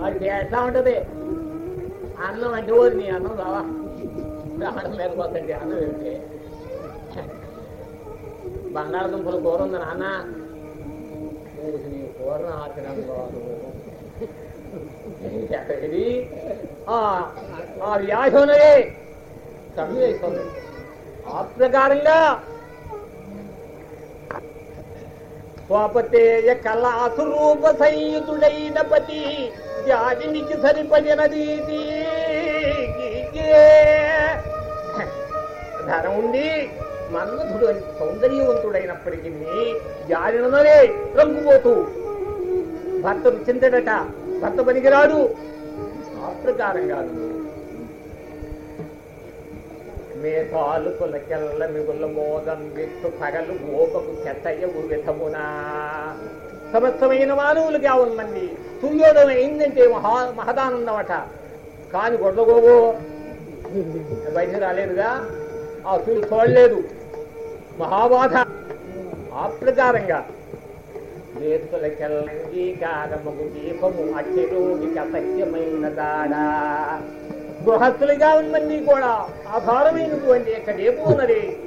వాడికి ఎట్లా ఉంటది? అన్నం అంటే ఓది నీ అన్నం రావా అన్నం లేకపోతే అన్నం ఏంటి? బంగాళదుంపలు కూర ఉంది నాన్న? నీ కూర ఆచరణ ఇది ఆ వ్యాధి వ్యాధునరే కమ్మి అయిపోతుంది ఆ ప్రకారంగా స్వాపతేయ కళాసురూప సంయుతుడైన పతి. జాతినికి సరిపడినది ధనం ఉంది మన్మధుడు అని సౌందర్యవంతుడైనప్పటికీ జారినదనే రంగుపోతూ భర్త చింతడట. భర్త పనికిరాడు. ఆ ప్రకారంగా మేఘాలు కులకెల్ల మిగుల మోదం విత్తు పగలు గోపకు చెత్తయ్య విధమునా సమస్తమైన మానవులుగా ఉందండి మంది అయిందంటే మహా మహదానందమట. కాని గొడవగోగో బయట రాలేదుగా. ఆ సూర్యుడు చూడలేదు మహాబాధ. ఆ ప్రకారంగా. వేతులకెల్లంగీకారముగు దీపము అక్షరోగిక సత్యమైన దాడా గృహస్థులుగా ఉందండి కూడా ఆధారమైనటువంటి యొక్క దీపం ఉన్నది.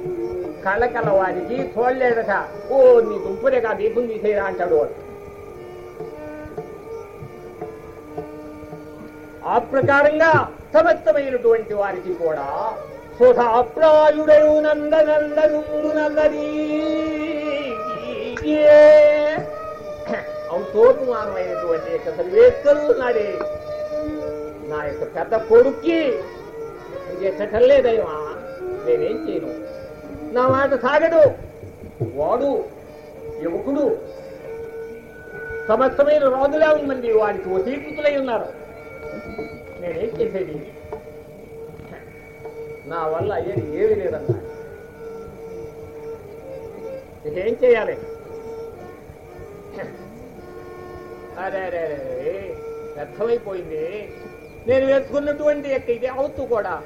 కళ్ళకల వారికి చూడలేదట ఓ నీ దుంపరేగా దీపం తీసేరా అంటాడు వాడు. ఆ ప్రకారంగా సమస్తమైనటువంటి వారికి కూడా సుధాప్రాయుడయు నందనందనుండు నందని ఔతోపమానమైనటువంటి యొక్క సర్వేశ్వరులు నాడే నా యొక్క పెద్ద కొడుక్కి ఇంకెచ్చటం లేదయ్యా నేనేం చేయను. నా మాట సాగడు వాడు యువకుడు. సమస్తమైన రాజులే ఉందండి వాడికి. వసీకృతులై ఉన్నారు. నేనేం చేసేది? నా వల్ల అయ్యేది ఏమీ లేదన్నా. ఏం చేయాలి? అరే అరే అరే వ్యర్థమైపోయింది. నేను వేసుకున్నటువంటి యొక్క ఇది అవుతూ కూడా.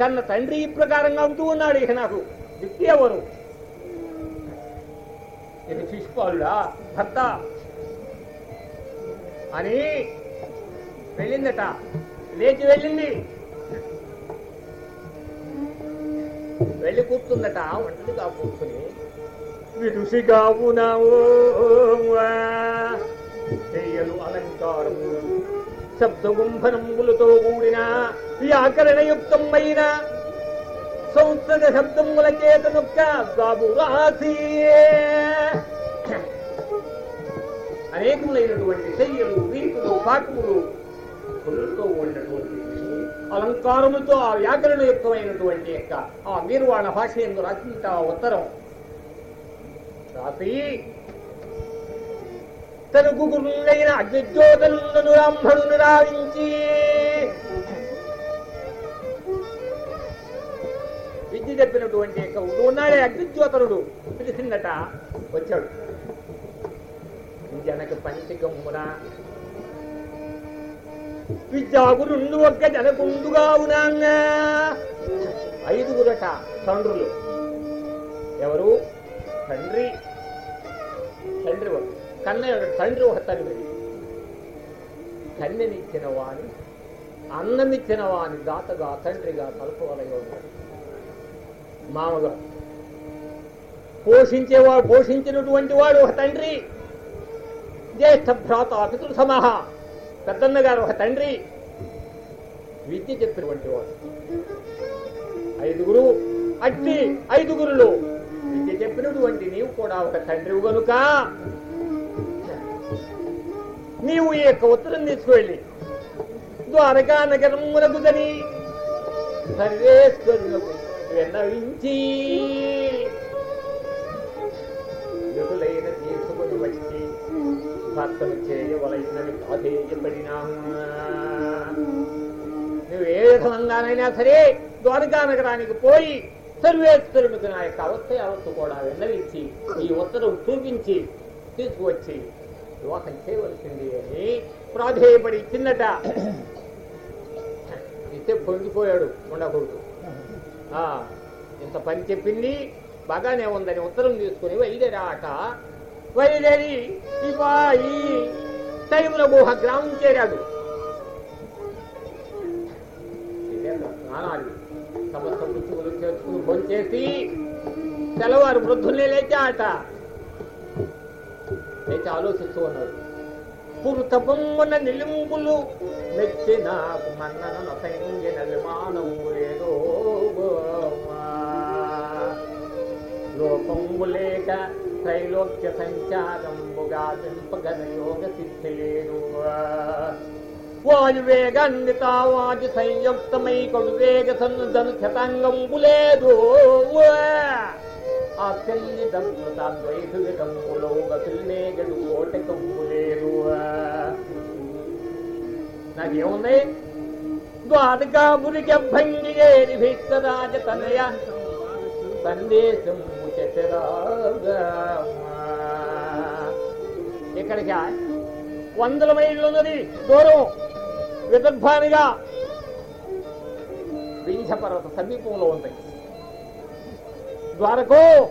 కన్న తండ్రి ఈ ప్రకారంగా అవుతూ ఉన్నాడు ఇక నాకు. వ్యక్తి ఎవరు? ఇది శిశుపాలుడా భర్త. అని వెళ్ళిందట. లేచి వెళ్ళింది. వెళ్ళి కూర్చుందట ఒంటరిగా కూర్చుని. విదుసిగా ఉన్నావు చెయ్యలు అలంకారము శబ్దగుంభనములతో కూడిన వ్యాకరణయుక్తమైన సంస్కృత శబ్దముల చేత నొక్క బాబు అనేకములైనటువంటి శయ్యలు వీపులు పాకములు పుల్లతో ఉన్నటువంటి అలంకారములతో ఆ వ్యాకరణ యుక్తమైనటువంటి యొక్క ఆ నిర్వాణ భాష ఎందు రచింత ఉత్తరం. రాసి తన గుగురులైన అగ్నిజ్యోతులను బ్రాహ్మణులు రావించి బుద్ధి చెప్పినటువంటి యొక్క ఉన్నాడే అగ్నిజ్యోతనుడు. పిలిచిందట వచ్చాడు. జనక పంచకమున విద్యాగురుండు ఒక్క జనకుండుగా ఉన్నా ఐదుగురట తండ్రులు. ఎవరు? తండ్రి. తండ్రి ఒక కన్నయ్య తండ్రి ఒక తండ్రి కన్నెనిచ్చిన వాని అన్నమిచ్చిన వాని దాతగా తండ్రిగా తలపవలగా ఉన్నాడు. మామగా. పోషించేవాడు పోషించినటువంటి వాడు ఒక తండ్రి. జ్యేష్ఠ భ్రాత పితృ సమాహ. పెద్దన్న గారు ఒక తండ్రి. విద్య చెప్పినటువంటి వాడు. ఐదుగురు. అట్టి ఐదుగురులు. విద్య చెప్పినటువంటి నీవు కూడా ఒక తండ్రివు గనుక. నీవు ఈ యొక్క ఉత్తరం తీసుకువెళ్ళి. ద్వారకా నగరమునకుదని సర్వేశ్వరులకు విన్నవించి విధులైన తీసుకుని వచ్చి భర్తను చేయవలసినవి అధేయపడినా నువ్వు ఏ విధంగానైనా సరే ద్వారకా నగరానికి పోయి సర్వేశ్వరునికి నా యొక్క అవస్థ అవస్థ కూడా విన్నవించి ఈ ఉత్తరం చూపించి తీసుకువచ్చి వివాహం చేయవలసింది అని ప్రాధేయపడి ఇచ్చిందట. ఇస్తే పొంగిపోయాడు ఉండకూడదు. ఇంత పని చెప్పింది బాగానే ఉందని ఉత్తరం తీసుకుని బయలుదేరాట బయలుదేరి ఈ బాయి గ్రామం చేరాడు. స్నానాలు సమస్త పుచ్చుకులు చేసుకుని భోంచేసి తెల్లవారు వృద్ధుల్ని లేచాట లేచి ఆలోచిస్తూ ఉన్నాడు. పురుతపమున నిలింపులు మెచ్చి నాకు మన్నన సంగిన విమానం లేదో లోపంబు త్రైలోక్య సంచారంబుగా దింపగల యోగ సిద్ధి లేదు సంయుక్తమై కొడు వేగ సన్నుదను శతాంగంబు ఆ తెల్లి దంపుత ద్వైత విధంబులో గతుల్నే గడు కోటకంబు ద్వారకాపురికి భంగి ఏరి భిక్షరాజ తనయ సందేశం ఇక్కడికి వందల మైళ్ళు ఉన్నది దూరం. విదర్భానిగా. వింధ్యపర్వత సమీపంలో ఉంది. ద్వారకు.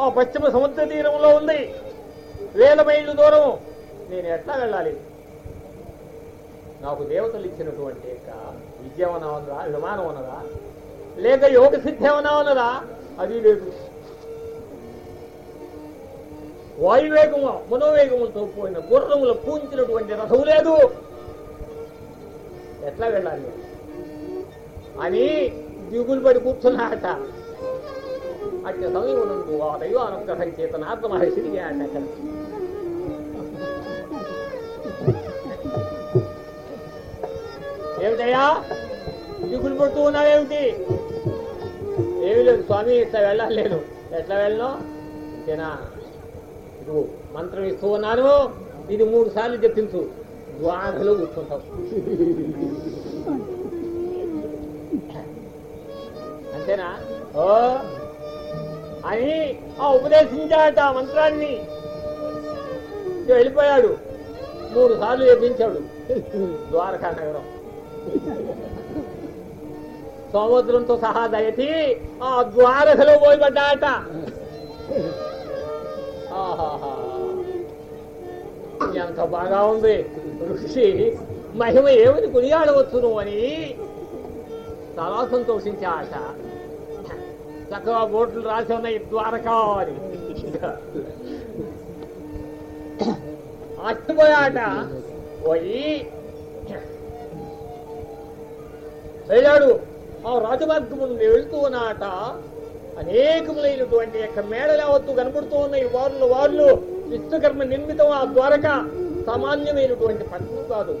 ఆ పశ్చిమ సముద్ర తీరంలో ఉంది. వేల మైళ్ళు దూరం. నేను ఎట్లా వెళ్ళాలి? నాకు దేవతలు ఇచ్చినటువంటి యొక్క విద్య ఉన్నదా? విమానం ఉన్నదా? లేక యోగ సిద్ధి ఏమన్నా ఉన్నదా? అది లేదు. వాయువేగము మనోవేగముతో పోయిన గుర్రములు పూంచినటువంటి రథం లేదు. ఎట్లా వెళ్ళాలి? అని దిగులు పడి కూర్చున్నాట అట్ల సమయం నందు ఆ దైవ అనుగ్రహం చేత నారద మహర్షిని ఏమిటయ్యా? దిగులు పడుతూ ఉన్నావేమిటి? ఏమి లేదు స్వామి ఇట్లా వెళ్ళలేదు ఎట్లా వెళ్ళను అంతేనా ఇదిగో మంత్రం ఇస్తూ ఉన్నాను. ఇది మూడు సార్లు చెప్పించు. ద్వారలో కూర్చుంటావు అంతేనా? ఓ అని ఆ ఉపదేశించాట ఆ మంత్రాన్ని వెళ్ళిపోయాడు. మూడు సార్లు చెప్పించాడు. ద్వారకా నగరం. సముద్రంతో సహా దయతి ఆ ద్వారకలో పోయి పడ్డాట ఎంత బాగా ఉంది? ఋషి మహిమ ఏమని కొనియాడవచ్చును అని చాలా ఆట చక్కగా బోట్లు రాసి ఉన్నాయి ద్వారకా అని. అట్టుపోయాట పోయి వెళ్ళాడు. ఆ రాజమార్గం నుండి వెళుతూ ఉన్నాట. అనేకములైనటువంటి యొక్క మేడలు కనబడుతూ ఉన్నాయి. వారులు వారులు విశ్వకర్మ నిర్మితం ఆ ద్వారక. సామాన్యమైనటువంటి పట్టణం కాదు.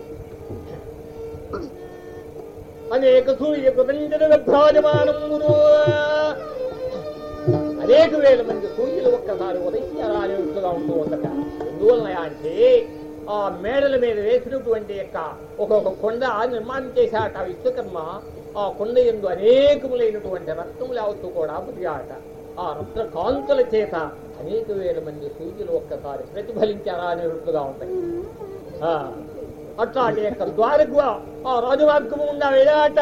అనేక సూర్య ప్రపంచన అనేక వేల మంది సూర్యులు ఒక్కసారి ఉదయించాలనేట్టుగా ఉంటూ ఉందట ఎందువలన అంటే ఆ మేడల మీద వేసినటువంటి యొక్క ఒక్కొక్క కొండ నిర్మాణం చేశాట విశ్వకర్మ. ఆ కొండ ఎందు అనేకములైనటువంటి రత్నములు అవుతూ కూడా బుదిగాట ఆ రత్న కాంతుల చేత అనేక వేల మంది సూర్యులు ఒక్కసారి ప్రతిఫలించారా అనేట్లుగా ఉంటాయి. ఆ, అట్లాంటి యొక్క ద్వారకు ఆ రాజమార్గము ఉన్న వెళ్ళాట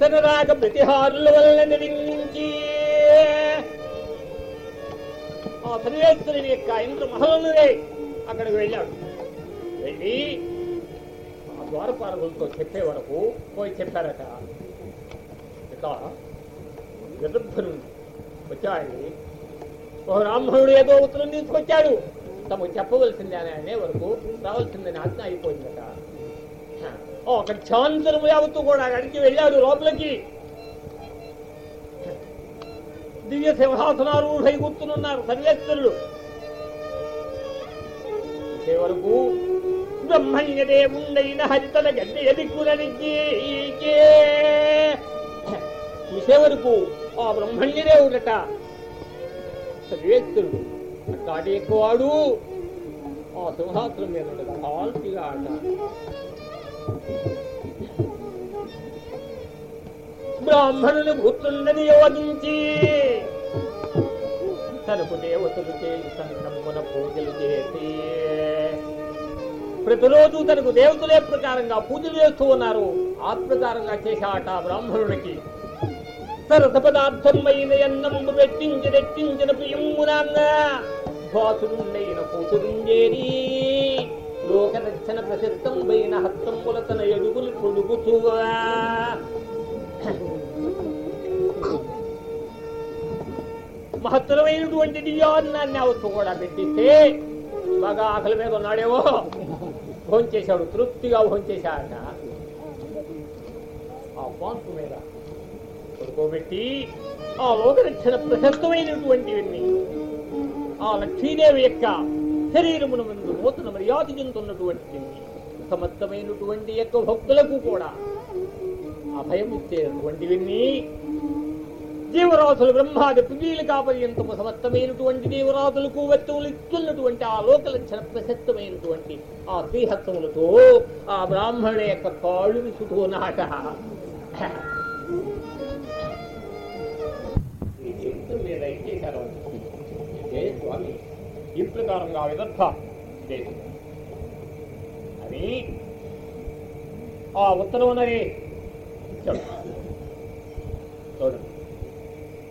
తన రాగ ప్రతిహారుల వలన నిరించి ఆ సర్వేశ్వరుని యొక్క ఇంద్ర మహలనుడే అక్కడికి వెళ్ళాడు. వెళ్ళి ద్వారపాలకులతో చెప్పే వరకు పోయి చెప్పారట. ఇక విదర్భను వచ్చాడు ఓ బ్రాహ్మణుడు ఏదో ఉత్తరం తీసుకొచ్చాడు. తమకు చెప్పవలసిందే అని అనే వరకు రావాల్సిందని ఆజ్ఞ అయిపోయిందట. ఓ అక్కడ చాంతరము యావత్తు కూడా అడిగి వెళ్ళాడు లోపలికి. దివ్య సింహాసనారూఢై కూర్చునున్నారు సర్వేశ్వరుడు. వరకు బ్రహ్మణ్యదే ఉండైన హరితల గడ్డి ఎదిక్కుననికి చూసే వరకు ఆ బ్రహ్మణ్యదే ఉండట సర్వేశ్వరుడు అట్లాంటి ఎక్కువాడు. ఆ సింహాసనం మీద ఉండగా కాల్పిగా ఆట. బ్రాహ్మణుని భూతుండని యోగించి తనకు దేవతలు చేసి సంగమున పూజలు చేసి ప్రతిరోజు తనకు దేవతలే ప్రకారంగా పూజలు చేస్తూ ఉన్నారు. ఆ ప్రకారంగా చేశాట బ్రాహ్మణుడికి. సరస పదార్థమైన ఎన్నము రెట్టించి రెట్టించిన ప్రియుమునాన్న భాసుడుండైన కూతురుంజేరి. లోకరక్షణ ప్రసిద్ధంబైన హస్తముల తన ఎడుగులు పొడుగుతువా మహత్తరమైనటువంటి దివ్యాన్నాన్ని అవత్తు కూడా పెట్టిస్తే బాగా ఆకలి మీద ఉన్నాడేవో భోంచేశాడు తృప్తిగా భోంచేశాడట ఆ పాంపు మీద పడుకోబెట్టి ఆ లోకరక్షణ ప్రశస్తమైనటువంటివన్నీ ఆ లక్ష్మీదేవి యొక్క శరీరమున ముందు నూతన మర్యాద చెందుతున్నటువంటి సమస్తమైనటువంటి యొక్క భక్తులకు కూడా అభయం ఇచ్చేటువంటివన్నీ జీవరాశులు బ్రహ్మాది పృథ్వీలు కాపర్యంతము సమస్తమైనటువంటి జీవరాశులకు వెత్తములు ఇస్తున్నటువంటి ఆ లోకలక్షణ ప్రశస్తమైనటువంటి ఆ శ్రీహస్తములతో ఆ బ్రాహ్మణ యొక్క కాళ్ళు విసుతూ నాట. ఈ స్వామి. ఈ ప్రకారంగా విదర్భ లేదు అని ఆ ఉత్తరం అన్నది చూడండి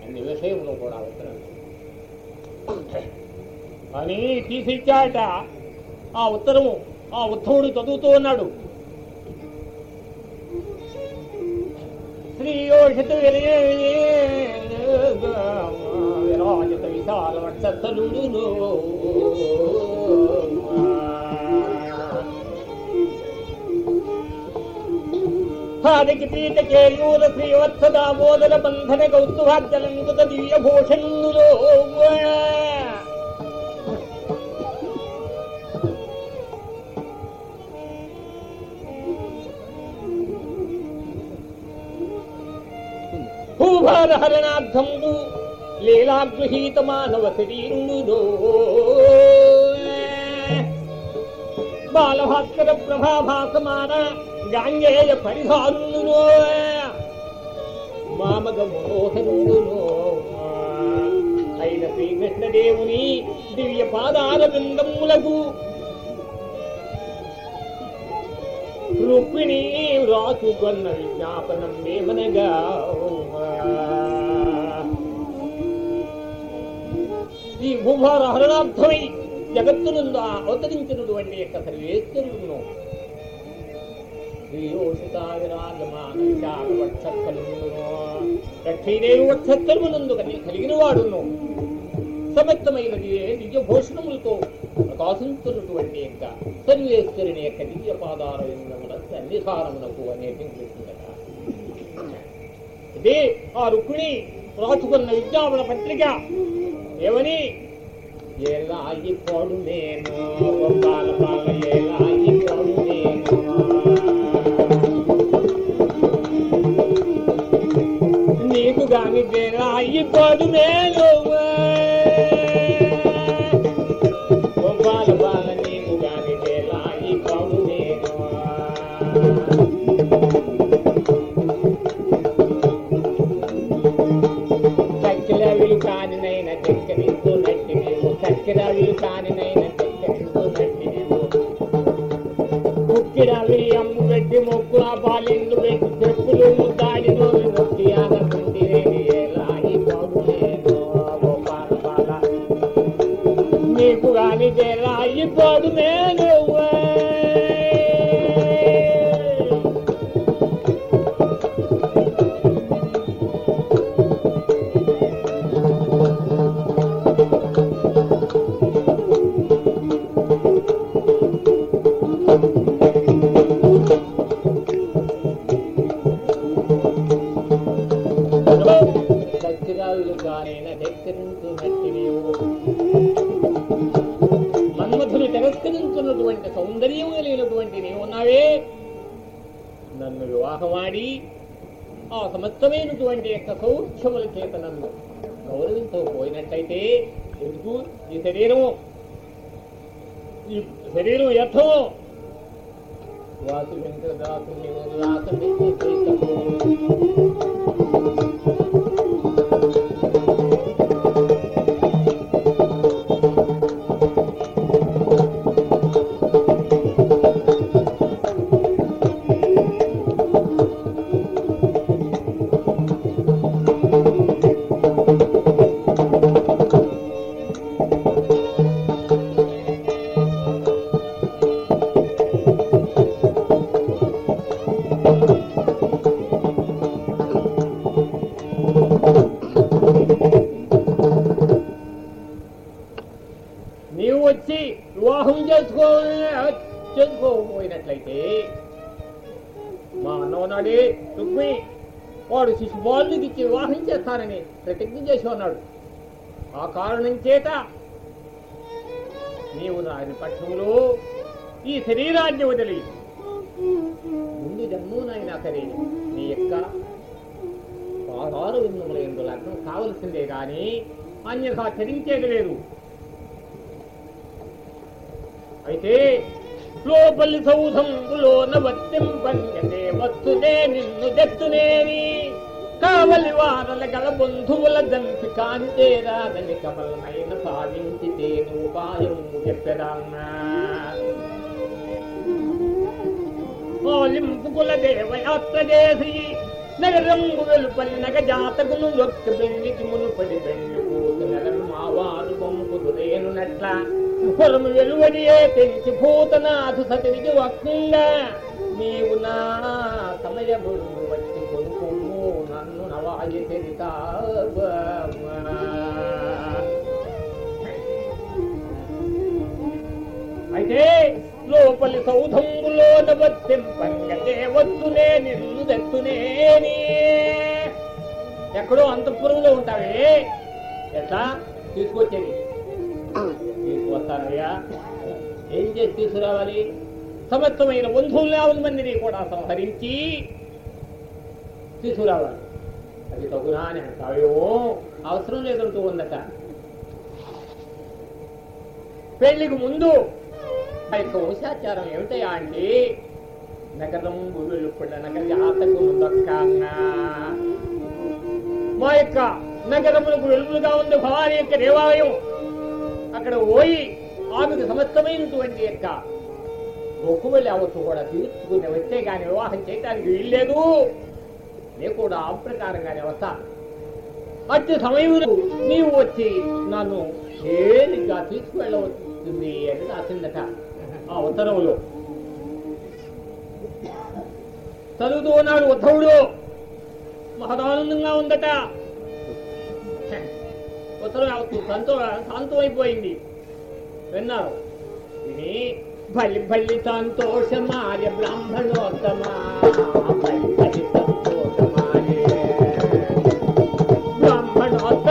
అన్ని విషయంలో కూడా ఉత్తరం అని తీసిచ్చాట ఆ ఉత్తరము ఆ ఉత్తముడు చదువుతూ ఉన్నాడు. శ్రీయోషిత విరాజిత విశాల వక్షస్థలుడును హారికి పీట కేయూర శ్రీవత్స దామోదర బంధన కౌస్తుభాగ్యలంకుత దివ్య భూషణులో భూభారహరణార్థంబు లీలాగృహీత మానవ శరీరుడు బాలభాస్కర ప్రభాభాసమాన గాంగేయ పరిహారును మామగ మనోహరుడును అయిన శ్రీకృష్ణదేవుని దివ్య పాదాల బృందములకు రుక్మిణి రాసుకొన్న విజ్ఞాపనం ఏమనగా ఈ భూభార హరణార్థమై జగత్తునందు అవతరించినటువంటి యొక్క సర్వేశ్వరుడును లక్ష్మీదేవి వక్షస్థలమునందు కలిగిన వాడును సమర్థమైనది దివ్య భూషణములతో ప్రకాశించున్నటువంటి యొక్క సర్వేశ్వరుని యొక్క దివ్య పాదాల సన్నిధానమునకు అనేది ఇదే ఆ రుక్మిణి రాసుకున్న విజ్ఞాపన పత్రిక ఏమని ఏలాగి పోడు నేను బాల బాల ఏలాగి పోడు నీవు చక్కెరవిలు కానినైన చక్కెరించు నట్టి నీవు ముక్కిరవి అమ్ము పెట్టి మొక్కు ఆ పాలిండు పెట్టి చెప్పులు పురాణి జరాయి పడు పోడు నేను సమస్తమైనటువంటి యొక్క గౌరవంతో పోయినట్లయితే ఎందుకు? ఈ శరీరము ఈ శరీరం వ్యర్థము? వాసు వెంకట ప్రతిజ్ఞ చేసి ఉన్నాడు. ఆ కారణం చేత నీవు నాయన పక్షంలో ఈ శరీరాన్ని వదిలి ముందు జన్మనైనా సరే నీ యొక్క పాదారు విన్నముల ఎందు లగ్నం కావలసిందే గాని అన్యథా చరించేది లేదు. అయితే లోపలి సౌధంబులోన వర్తింపంగనే వస్తునే నిన్ను దెత్తునేని కావలి వారల గల బంధువుల దంపి కాంతేరాదని కమలమైన సాధించి తేను ఉపాయం చెప్పెదాన్నా ఓలింపుకుల దేవయాత్ర చేసి నగరంగు వెలుపలి నగ జాతకును యొక్క పెళ్ళికి మునుపడి బెండి కూతు నగరు మావారు బొంపుదు రేనునట్ల పొరము వెలువడియే పెంచి భూతనాథు సతికి వక్తుందా నీవు నా సమయముడు అయితే లోపలి సౌధంబులోన వర్తింపంగతే వద్దునే నిన్ను దత్తునేని ఎక్కడో అంతఃపురంలో ఉంటావే. ఎట్లా? తీసుకొచ్చేది. తీసుకొస్తానయ్యా. ఏం చేసి తీసుకురావాలి? సమస్తమైన బంధువులు యాభై మందిని కూడా సంహరించి తీసుకురావాలి. అది తగునా అని అంటావేమో అవసరం లేదంటూ ఉందట. పెళ్ళికి ముందు ఆ యొక్క వంశాచారం ఏమిటయా అండి? నగరం గురుపడ నగర జాతకు మా యొక్క నగరములకు వెలుపులుగా ఉంది భవాని యొక్క దేవాలయం. అక్కడ పోయి ఆమెకు సమస్తమైనటువంటి యొక్క మొక్కుబడి అవత్తు కూడా తీర్చుకుని వస్తే కానీ వివాహం చేయడానికి వీల్లేదు. కూడా ఆ ప్రకారంగానే వస్తాను అట్టి సమయంలో నీవు వచ్చి నన్ను తేలిగ్గా తీసుకువెళ్ళవచ్చుంది అని రాసిందట ఆ ఉత్తరంలో చదువుతూ ఉన్నాడు ఉద్ధవుడు. మహదానందంగా ఉందట. ఉత్తరం సంతో శాంతం అయిపోయింది విన్నారు. విని బలి బలి సంతోషమార్య బ్రాహ్మణోత్తమా.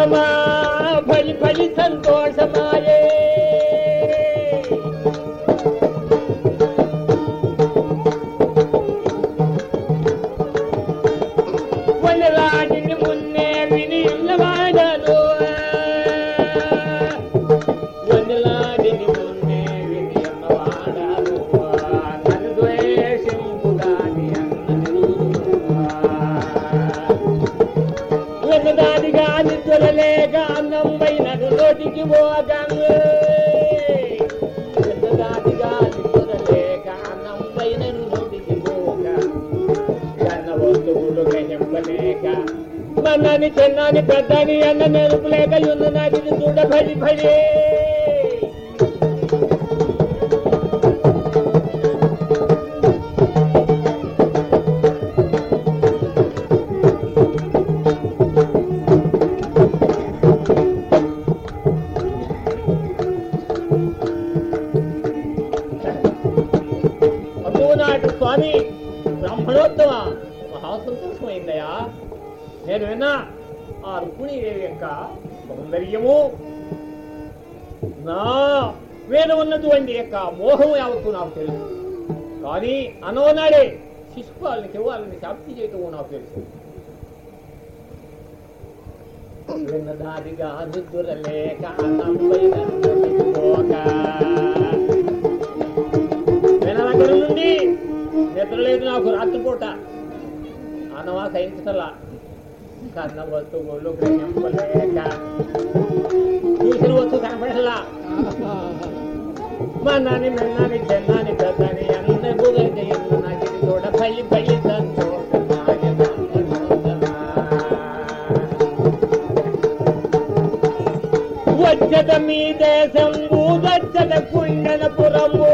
సంతోషమా బలి బలి సంతోషమా చెన్నాని పెద్దని అన్న నెరుపు లేక యున్న నాకు చూడ భడి భడి విన్నదాదిగా నిద్రలేక అన్నంపైన నడిపోగా. విన దగ్గర నుండి నిద్ర లేదు నాకు రాత్రిపూట అన్నమా సహించటలా కన్న వస్తువులు గ్రహింపలేక. చూసిన వస్తువు కనపడలా. మన్నాని మెన్నాని చెన్నాని పెద్దని వచ్చద మీ దేశంబు వచ్చద కుండనపురము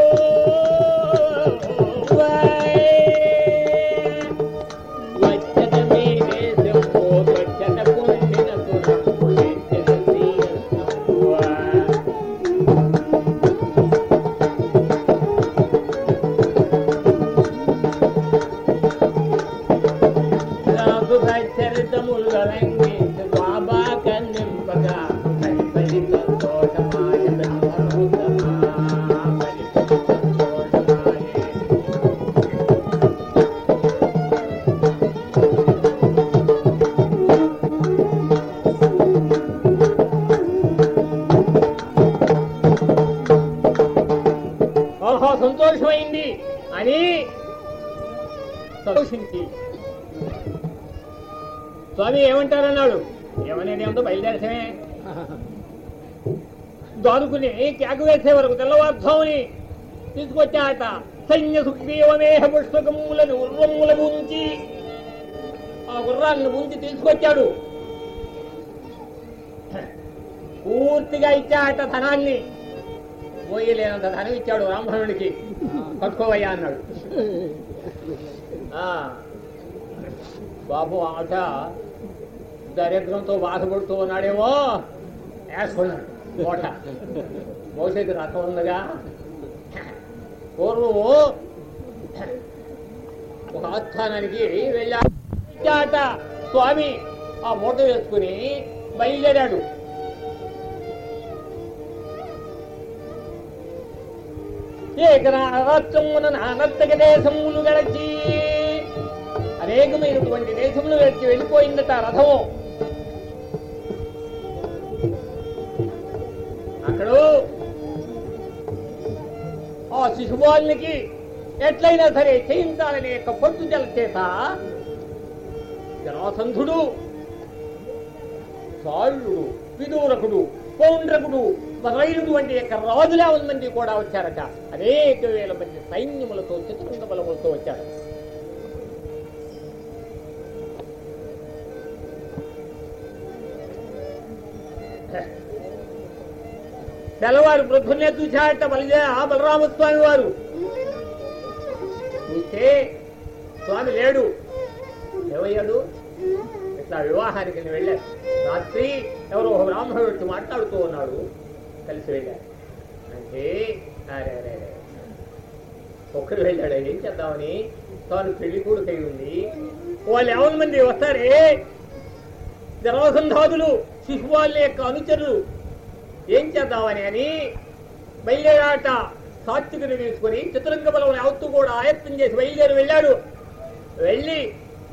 దాదుకుని కేక వేసే వరకు తెల్లవార్ధముని తీసుకొచ్చాట సైన్య సుగ్రీవమేహ పుష్పకములను ఉర్వముల ఉంచి ఆ గుర్రాన్ని ఉంచి తీసుకొచ్చాడు. పూర్తిగా ఇచ్చాట ధనాన్ని పోయలేనంత ధనం ఇచ్చాడు బ్రాహ్మణుడికి పట్టుకోవయ్యా అన్నాడు. ఆ, బాబు ఆట దరిద్రంతో బాధపడుతూ ఉన్నాడేమో. వేసుకున్నాడు కోట మోసేది రథం ఉందిగా పూర్వము ఒక ఆస్థానానికి వెళ్ళాట స్వామి ఆ మూట వేసుకుని బయలుదేరాడు. ఏకరాత్రమున నానత్తక దేశములు గడచి అనేకమైనటువంటి దేశములు గడిచి వెళ్ళిపోయిందట రథము. అక్కడ ఆ శిశుపాలునికి ఎట్లయినా సరే చేయించాలనే యొక్క పట్టుదల చేత జరాసంధుడు సాళ్యుడు విదూరకుడు పౌండ్రకుడు రైలుడు వంటి యొక్క రాజుల మంది కూడా వచ్చారట. అనేక వేల మంది సైన్యములతో చతురంగ బలములతో వచ్చారు. తెల్లవారు ప్రొద్దున్నే చూశారట బలిదే ఆ బలరామస్వామి వారు. చూస్తే స్వామి లేడు. ఏమయ్యాడు? ఇట్లా వివాహానికి నేను వెళ్ళాను రాత్రి ఎవరో ఒక బ్రాహ్మణుడు మాట్లాడుతూ ఉన్నాడు. కలిసి వెళ్ళారు అంటే అరే అరే ఒక్కరు వెళ్ళాడు. ఏం చేద్దామని? తాను పెళ్ళి కొడుకై ఉంది. వాళ్ళు ఎవరి మంది వస్తారే? జనవసంధాదులు శిశువాళ్ళ యొక్క అనుచరులు. ఏం చేద్దామని అని బయలుదేరాట. సాత్వికుని తీసుకొని చతురంగ బలం అవుతూ కూడా ఆయత్తం చేసి బయలుదేరి వెళ్ళాడు. వెళ్ళి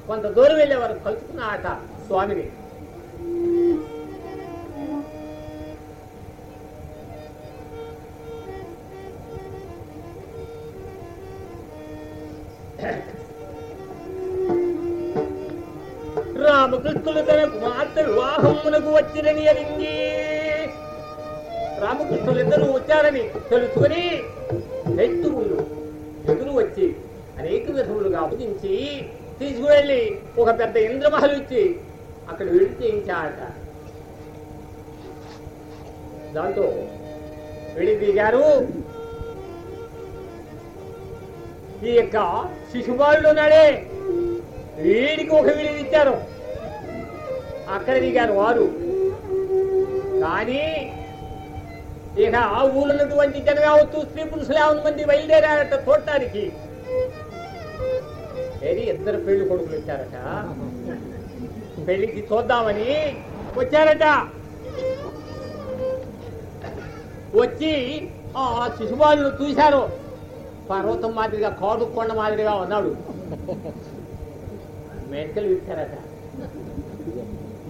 కొంత దూరం వెళ్ళే వరకు కలుసుకున్న ఆట స్వామిని. రామకృష్ణులు తన కుమార్తె వివాహమునకు వచ్చిరని అరింది రామకృష్ణులు ఇద్దరు వచ్చారని తెలుసుకుని ఎత్తుకులు ఎదురు వచ్చి అనేక విధములుగా అభజించి తీసుకువెళ్ళి ఒక పెద్ద ఇంద్రమహల్ ఇచ్చి అక్కడ విడి చేయించాట దాంతో విడి దిగారు. ఈ యొక్క శిశుపాలుడు ఉన్నాడే. వీడికి ఒక విడి ఇచ్చారు. అక్కడ దిగారు వారు. కానీ ఇక ఆ ఊళ్ళన్నటువంటి జన కావచ్చు స్త్రీ పురుషులు యావన మంది బయలుదేరారట చూడటానికి. ఏది? ఇద్దరు పెళ్ళి కొడుకులు వచ్చారట. పెళ్ళికి చూద్దామని వచ్చారట. వచ్చి ఆ శిశుబాలు చూశారు. పర్వతం మాదిరిగా కాడు కొండ మాదిరిగా ఉన్నాడు. మేకలు ఇచ్చారట.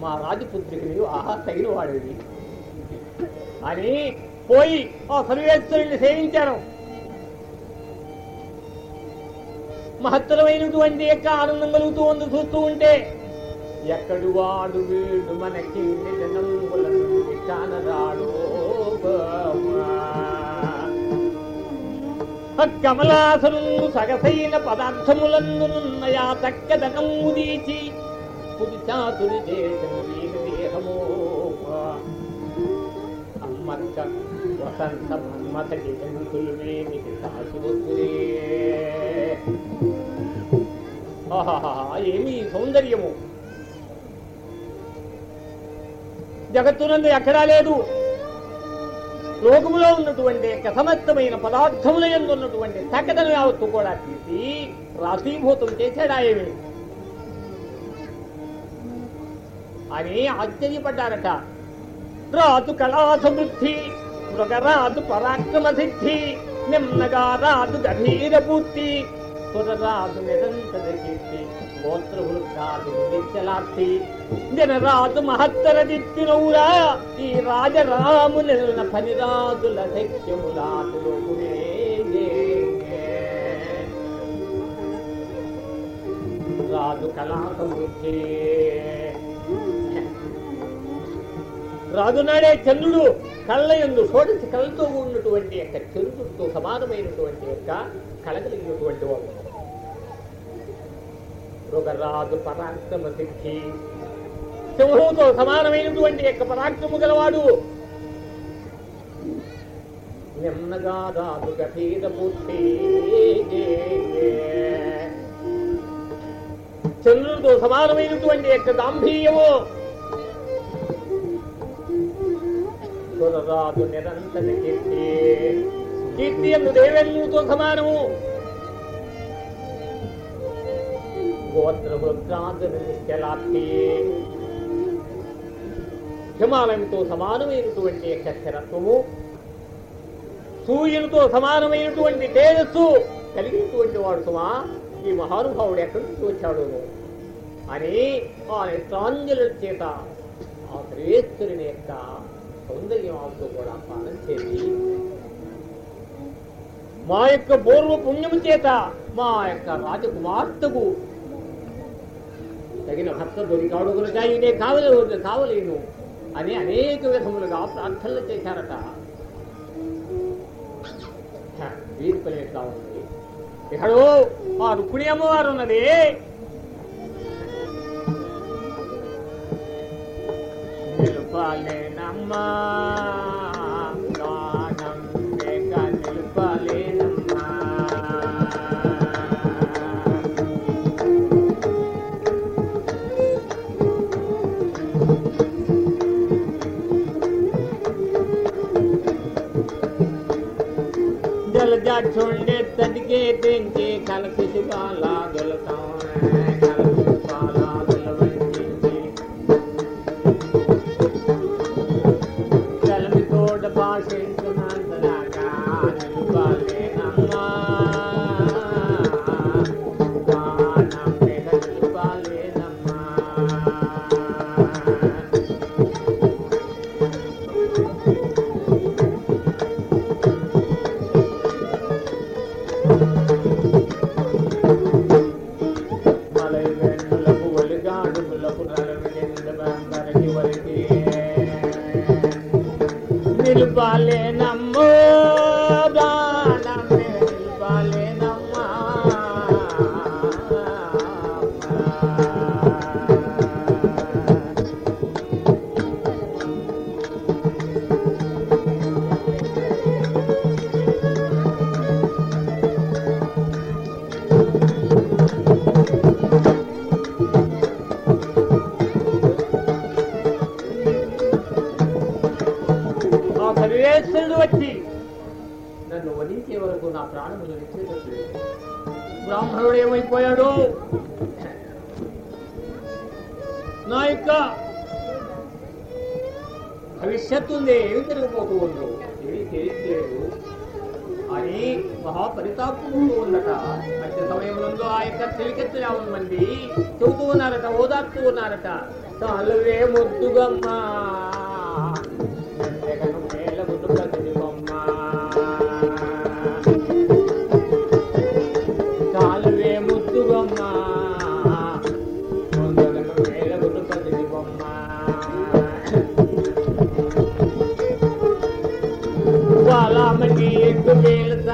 మా రాజపుత్రికని ఆహా తగిన వాడేది అని పోయి ఆ సర్వేశ్వరుని సేవించారు మహత్తరమైనటువంటి యొక్క ఆనందం కలుగుతూ ఉంది చూస్తూ ఉంటే. ఎక్కడు వాడు వీడు మనకి కానరాడు. కమలాసను సగసైన పదార్థములందునున్నయా చక్కదనము దీచి పురుషాతురి దేశము వీరి దేహము అమ్మక్క వసంత మన్మథకి ఏమి సౌందర్యము జగత్తునందు ఎక్కడా లేదు. లోకములో ఉన్నటువంటి కథమత్తమైన పదార్థముల ఎందు ఉన్నటువంటి సకటను యావత్తు కూడా తీసి రాశీభూతం చేశాడా ఏమి? అని ఆశ్చర్యపడ్డారట. రాజు కళా సమృద్ధి మృగరాజు పరాక్రమ సిద్ధి నిమ్మగా రాదు గభీర పూర్తి సురరాజు నిరంతర కీర్తి గోత్రవృద్ధాలు నిత్యలాప్తి జనరాజు మహత్తర దిత్తినౌరా ఈ రాజరాము నిలన ఫలిరాజుల శక్యములాటులోకునే రాదు కళా రాజునాడే రాజు చంద్రుడు కళ్ళ ఎందు షోడశ కళ్ళతో ఉన్నటువంటి యొక్క చంద్రుడితో సమానమైనటువంటి యొక్క కళగలిగినటువంటి వాడు. మృగరాజు పరాక్రమ సిద్ధి సింహంతో సమానమైనటువంటి యొక్క పరాక్రము గలవాడు. నిన్నగా రాజు గభీరమూర్తి. చంద్రుడితో సమానమైనటువంటి యొక్క దాంభీయము సురరాజు నిరంతర కీర్తి. కీర్తి ఎందు దేవెన్నుతో సమానము గోత్ర వృత్రాంత నిశ్చలాప్తి హిమాలయంతో సమానమైనటువంటి యొక్క స్థిరత్వము సూర్యునితో సమానమైనటువంటి తేజస్సు కలిగినటువంటి వాడు సుమా. ఈ మహానుభావుడు ఎక్కడి నుంచి వచ్చాడు? అని ఆ నేత్రాంజలు చేత ఆ శ్రేష్ఠుని యొక్క సౌందర్యంతో కూడా పానం చేసి మా యొక్క పూర్వ పుణ్యము చేత మా యొక్క రాజకుమార్తెకు తగిన భర్త దొరికాడు కనుక ఈయనే కావలే కావలేను అని అనేక విధములుగా ప్రార్థనలు చేశారట. వీరి పని ఎట్లా ఉంది ఎక్కడో ఆ రుక్మిణి అమ్మవారు ఉన్నది నిలుపాలేనమ్మా గానం లేక నిలుపాలేనమ్మా జలజాక్షుండే తడికే తెంచి కలసి Shivala దొలతాం Bye.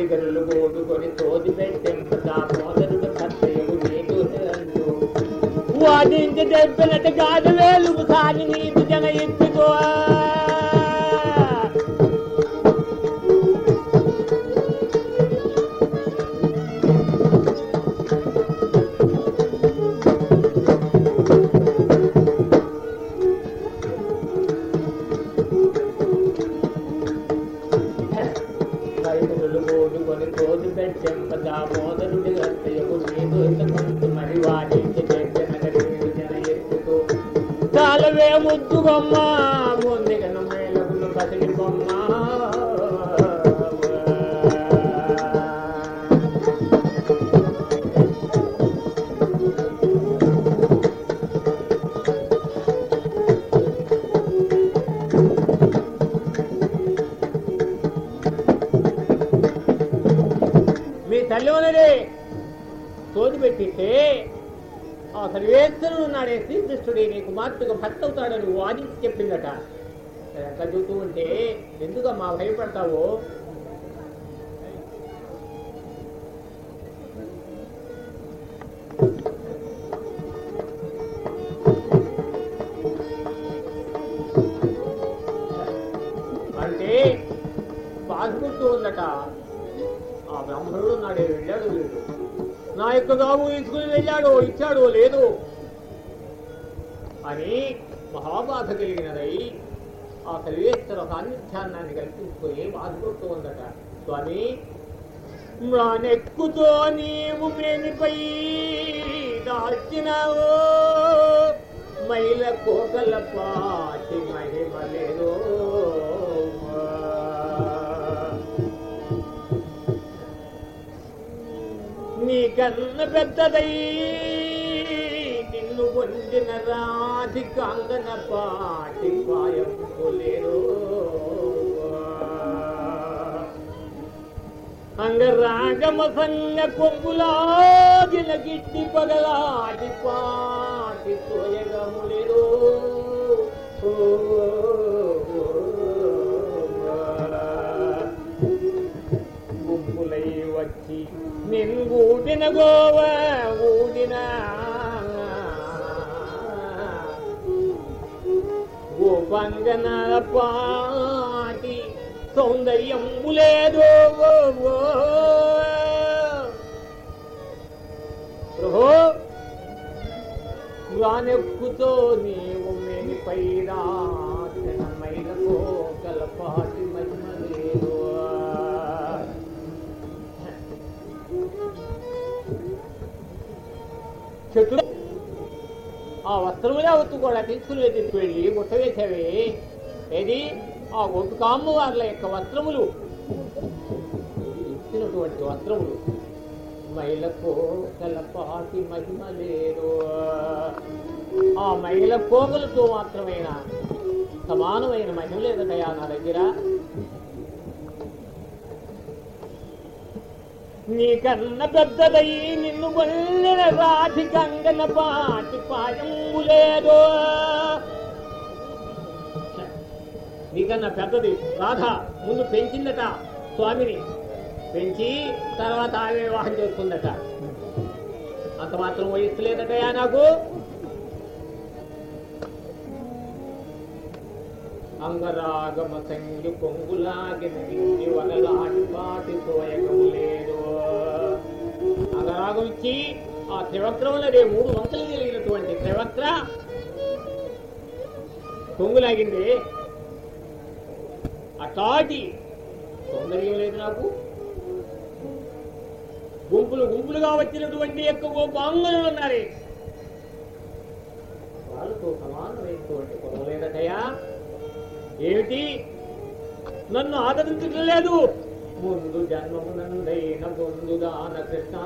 you get it. ఆ సర్వేశ్వర సాన్నిధ్యాన్ని కల్పించుకొని బాధపడుతూ ఉందట? స్వామి మ్రానెక్కుతో నీవు మేనిపై దాచినావో. మైల కోకల పాటి మహిమలేదో నీ కన్న పెద్దదై పొందిన రాధిక అంగన పాటి పాయంపులేరు అంగరాగమ సంగ కొంగులాగిన గిట్టి పగలాటి పాటి తోయగములేరు గుంపులై వచ్చి నిన్గూడిన గోవ ఊడిన గోపంగన పాటి సౌందర్యం లేదు ప్రభో రానెక్కుతో నీవు మేనిపై రామైనకో కలపాటి మహిమ లేదు చెట్లు ఆ వస్త్రములే ఒత్తు కూడా తీసుకుని వెళ్ళి గుట్ట వేసావే ఏది? ఆ ఒట్టుకామ్మ వాళ్ళ యొక్క వస్త్రములు. ఇచ్చినటువంటి వస్త్రములు. మైలకు కలపాటి మహిమ లేదు. ఆ మైల పోగలతో మాత్రమైన? సమానమైన మహిమ లేదటయా నా దగ్గర? నీకన్న పెద్దదై నిన్ను వల్లిన రాధికంగన పాటి పాయము లేదో. నీకన్నా పెద్దది రాధ ముందు పెంచిందట స్వామిని. పెంచి తర్వాత ఆమె వివాహం చేసుకుందట. అంత మాత్రం వయస్సు లేదటయా నాకు? అంగరాగమ సంగి పొంగులాగి ఇంటి పాటి తోయకము లేదు. అలాగొచ్చి ఇచ్చి ఆ త్రివక్రములనే మూడు వంకలు కలిగినటువంటి త్రివక్ర కొంగులాగింది. అటాటి సౌందర్యం లేదు నాకు. గుంపులు గుంపులుగా వచ్చినటువంటి యొక్క గోపాంగులు ఉన్నారే. వాళ్ళతో సమానమైనటువంటి కులం లేదటయా ఏమిటి? నన్ను ఆదరించడం లేదు ముందు జన్మమునందైన పొందుదాన కృష్ణ.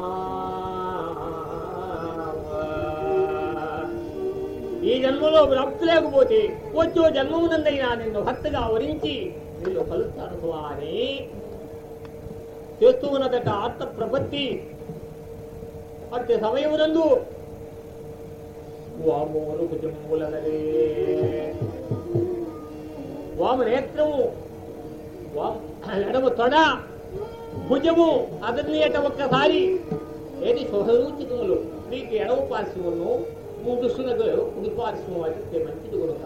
ఈ జన్మలో భక్తి లేకపోతే వచ్చో జన్మమునందైనా నిన్ను భక్తిగా వరించి నిన్ను కలుస్తాను అని చేస్తూ ఉన్నదట ఆత్మ ప్రపత్తి. అట్టి సమయమునందు వామోలు భుజములనరే వామ నేత్రము వామ ఎడమ తొడ భుజము అదర్ని అట ఒక్కసారి. ఏది స్వహరూచికములు నీకు ఎడవ పార్శ్వమును ముందుస్తున్నకు ఉడిపాల్సిన మంచిది కొనుక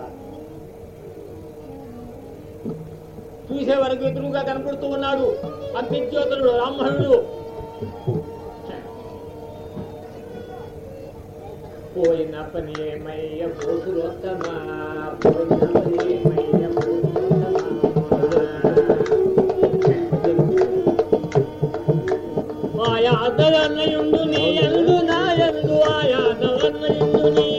చూసే వరకు ఎదురుగా కనపడుతూ ఉన్నాడు అగ్నిజ్యోతుడు బ్రాహ్మణుడు పోయిన పని ఏమయ్య పోతురోత్తమా పోయిన పని ఏమయ్య ఆయాదవన్నయుండు నీ ఎందు నా ఎందు నీ ఎందు నీ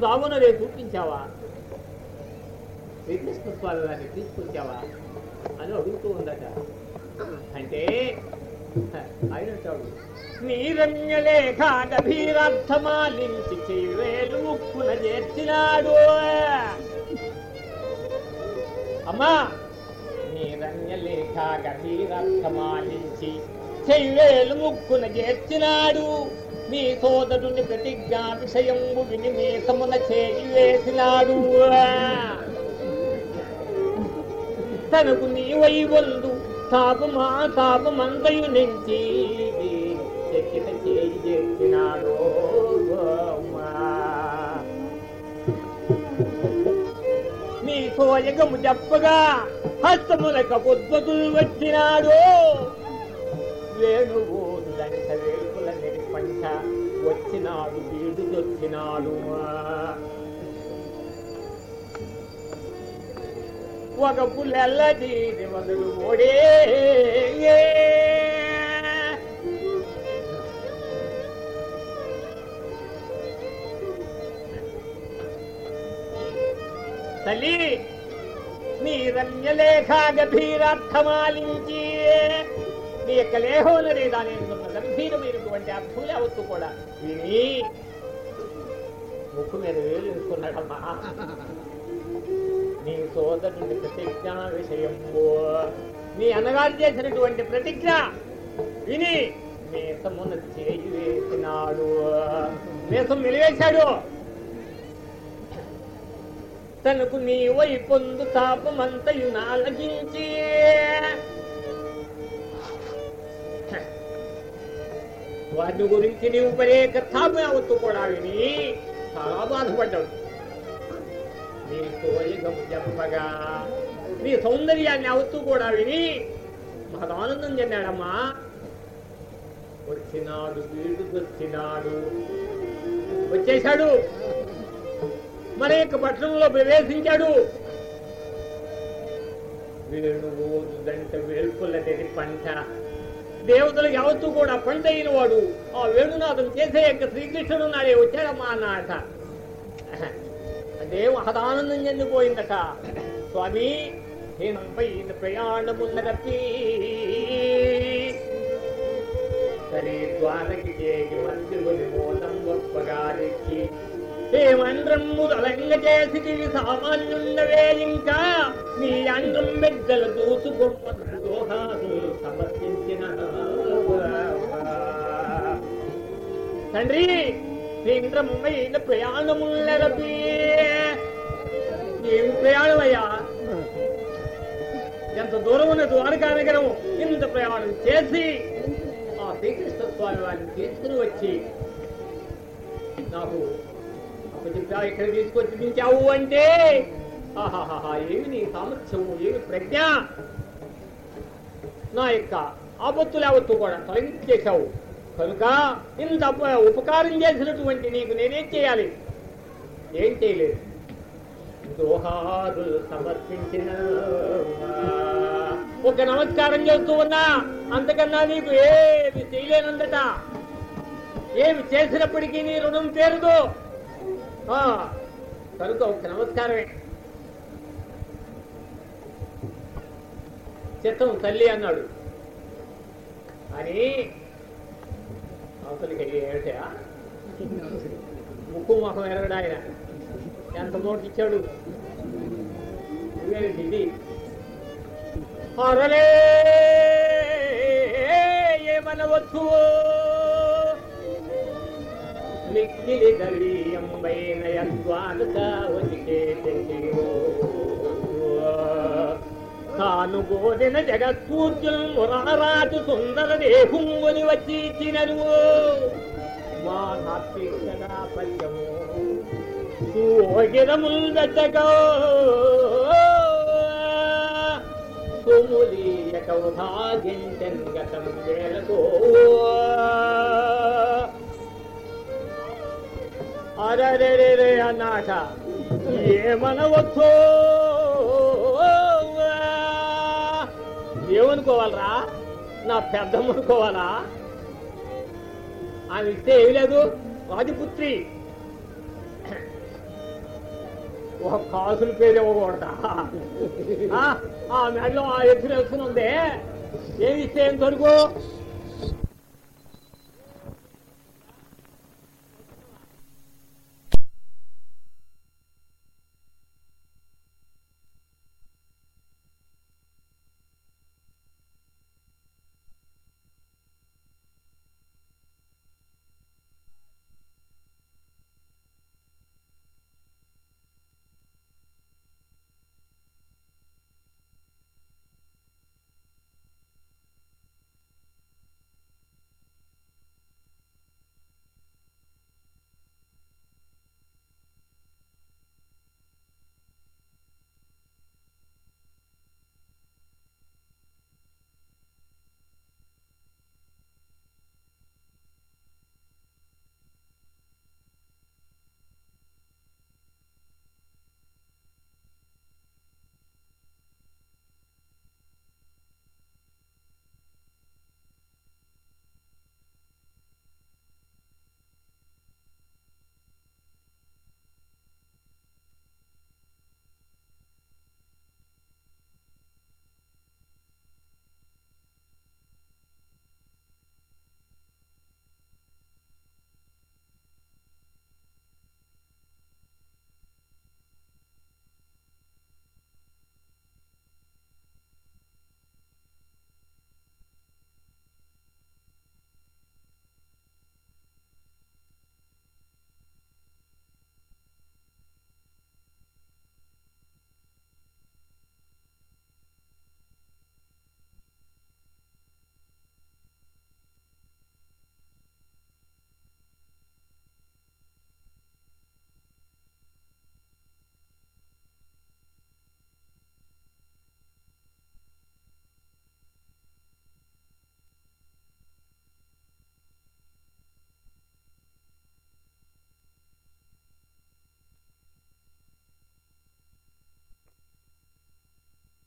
బాబును రేపు చూపించావా శ్రీకృష్ణ స్వామి వారిని తీసుకొచ్చావా? అని అడుగుతూ ఉందట. అంటే ఆయన అంటాడు ముక్కున చేర్చినాడు. అమ్మా నీరన్యలేఖ గభీరార్థమాలించి చెయ్యేలు ముక్కున చేర్చినాడు. మీ సోదరుని ప్రతిజ్ఞా విషయంబు విని చేయి వేసినాడు. తనకు నీవై వందు తాపమా తాపమంతయు నుంచి చెక్కిన చేయి చేసినాడు. మీ సోయగము చెప్పగా హస్తములక ఉద్భతులు వచ్చినాడు. వేణువు వచ్చినాడు వీడుదొచ్చినాడు ఒక పుల్లెల్లది వదులు ఓడే తల్లి నీ రమ్యలేఖ గభీరార్థమాలించి నీ యొక్క లేహోనరే గంభీరమైన ఉన్నటువంటి అర్థం యావత్తు కూడా విని ముక్కు మీద వేలుకున్నాడమ్మా వేసుకున్నాడమ్మా నీ సోదరుని ప్రతిజ్ఞా విషయం నీ అన్నగారు చేసినటువంటి ప్రతిజ్ఞ విని మేసమున చేయి వేసినాడు. మేసం నిలివేశాడు. తనకు నీ వై పొందు తాపమంతయు నాలగించి వాటి గురించి నీవు పడే తాపం కూడా విని చాలా బాధపడ్డాడు. నీ కోరికము చెప్పగా నీ సౌందర్యాన్ని అవత్తు కూడా విని మహదానందం చెందాడమ్మా వచ్చినాడు వీడు వచ్చినాడు. వచ్చేశాడు. మన యొక్క పట్టణంలో ప్రవేశించాడు. వేణువు దంట వేల్పుల తెరి పంట దేవతలు యావత్తు కూడా పండైన వాడు ఆ వేణునాథం చేసే యొక్క శ్రీకృష్ణుడు నాడే వచ్చాడమ్మా అన్నట అదే మహదానందం చెందిపోయిందట. స్వామి హీనంపై ప్రయాణమున్నదప్పి సరే ద్వారకి చేసి మంత్రుని మోసం గొప్పగారికి చేసి సామాన్యుండవే ఇంకా నీ అంగం బిడ్డలు దూసుకొమ్మ దోహాలు సమర్పించిన తండ్రి తీవ్రమైన ప్రయాణములపి ఏం ప్రయాణం అయ్యా ఎంత దూరం ఉన్న ద్వారకా నగరం ఇంత ప్రయాణం చేసి ఆ శ్రీకృష్ణ స్వామి వారిని తీసుకుని వచ్చి నాకు అప్పచెప్పా ఇక్కడ తీసుకొచ్చి దించావు అంటే? ఆహాహా ఏమి నీ సామర్థ్యము ఏమి ప్రజ్ఞ? నా యొక్క ఆపత్తులు యావత్తు కూడా తొలగించేశావు. కనుక ఇంత ఉపకారం చేసినటువంటి నీకు నేనేం చేయాలి? ఏం చేయలేదు. దోహాదులు సమర్పించిన ఒక నమస్కారం చేస్తూ ఉన్నా అంతకన్నా నీకు ఏమి చేయలేనందట. ఏమి చేసినప్పటికీ నీ రుణం తీరదు. ఆ, కనుక ఒక నమస్కారమే. చిత్తం తల్లి అన్నాడు. అని అవతలికి ఏమిటా ముక్కు ముఖం ఎరగడు ఆయన ఎంత నోటు ఇచ్చాడు? ఇది. అరలే ఏమనవచ్చు మిక్కిలి గలీయంబైన యద్వానుక వదికే తెంగియో. తాను గోదిన జగత్పూజ్యుల్ మురారాజు సుందర దేహుంగుని వచ్చి ఇచ్చినను మా సాత్వికగా పద్యము సుగిరముల్దటగో సుములీయ కౌభాగ్యం గతం వేలకో అరే ఏమనవచ్చో ఏమనుకోవాలరా? నా పెద్దమ్మ అనుకోవాలా ఆమె ఇస్తే ఏమి లేదు. రాజపుత్రి. ఒక కాసుల పేరు ఇవ్వకూడదా? ఆ, మెడలో ఆ ఎత్తున వేసుకుని ఉందే. ఏమి ఇస్తే ఏం దొరుకు?